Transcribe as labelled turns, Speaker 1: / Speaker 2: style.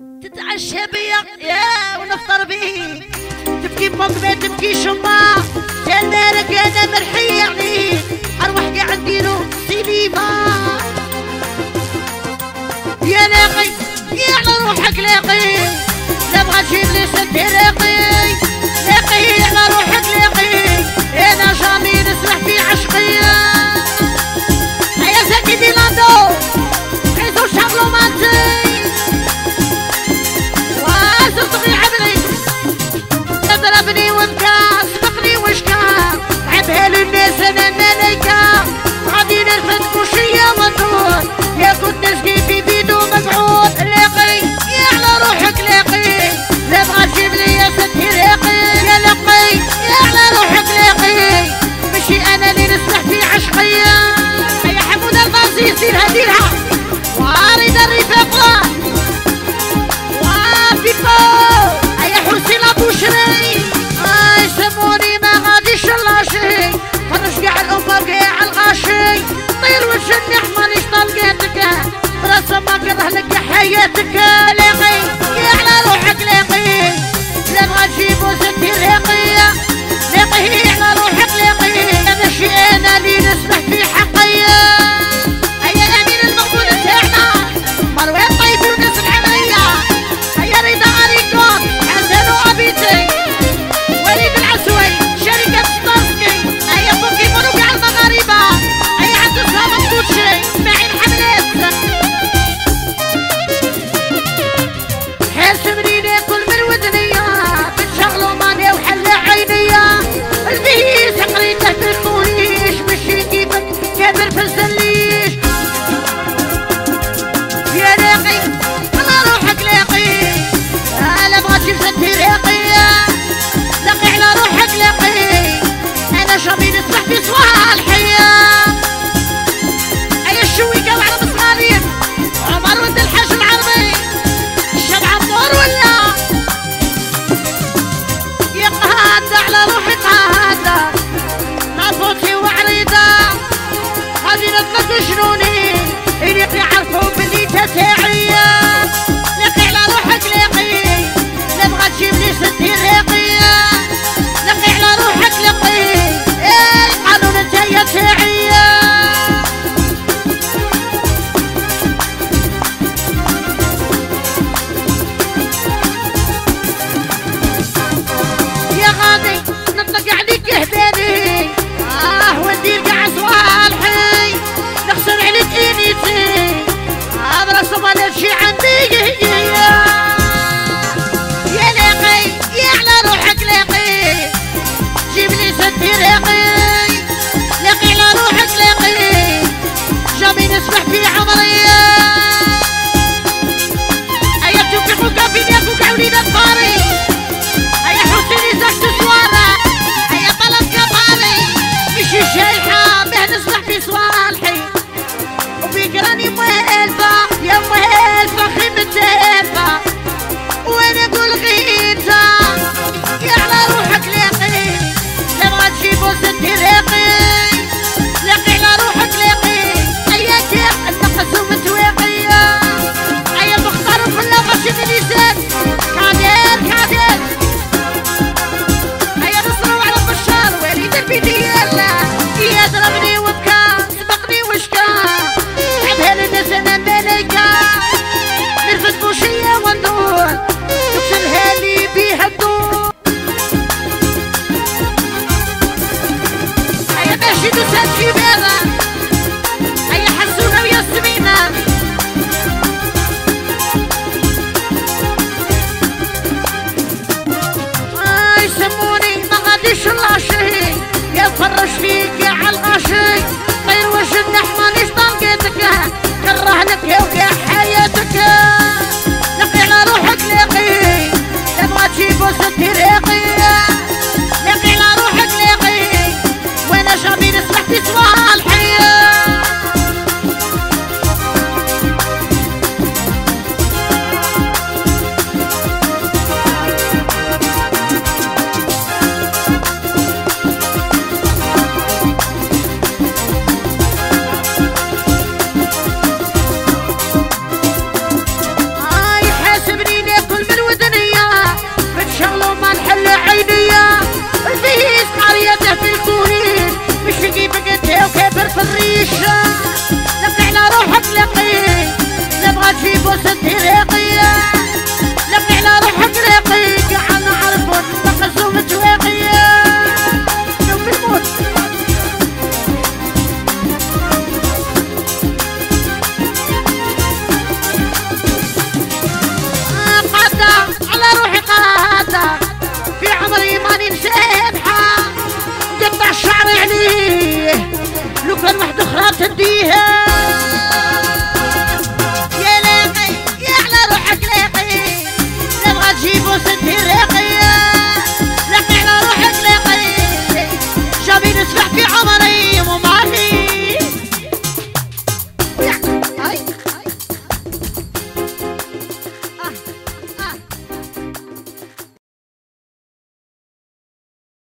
Speaker 1: تتعشى بيا يا ونفطر بيه تبكي فوق يعني. ما تبكي شما يا المالك أنا مرحيه عليه أروح قاعد نديرو سينما يا لاقي يا على روحك لاقي. لا بغا تجيب لي سد لاقي